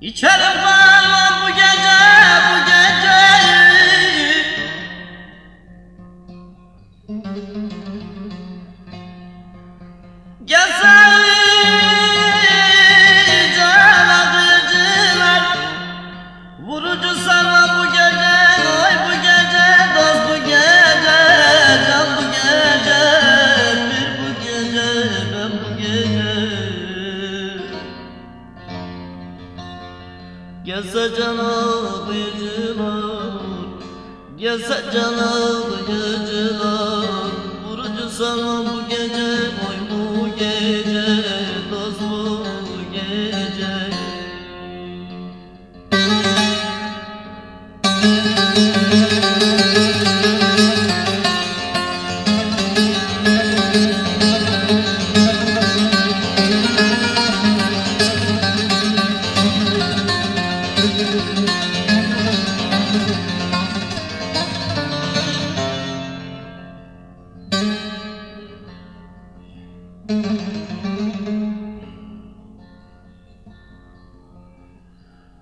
İçerim var bu gece Gelse canavıcılar Gelse canavıcılar Vurucu sana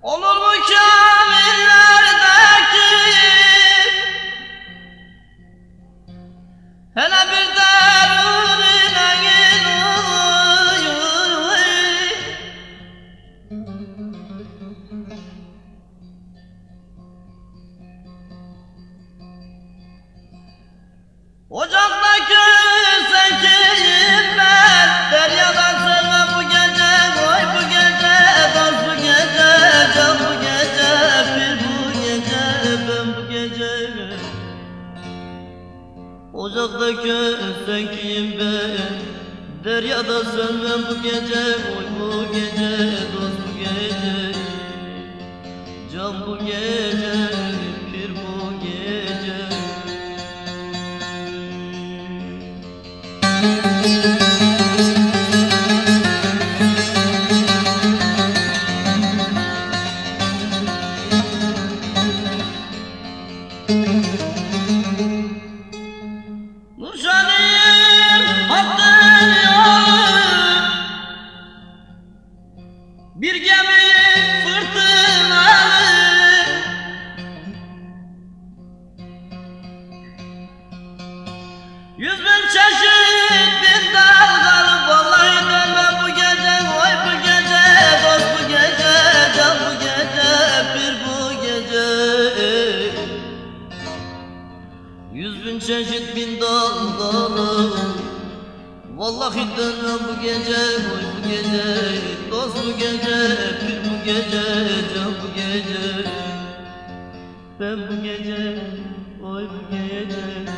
Olur mu kamillerdeki? Hele bir derunine Ocaktaki Ocaktaki zekiyim ben. Deryada sönmem bu gece Oy bu gece Dost bu gece. Can bu gece Bir bu gece Bir gemiyi fırtınalı. Yüz bin çeşit bin dalgalı Vallahi dönmem bu gece Oy bu gece Dost bu gece Can bu gece Bir bu gece. Yüz bin çeşit bin dalgalı Vallahi dönmem bu gece Oy bu gece Ben bu gece Oy bu gece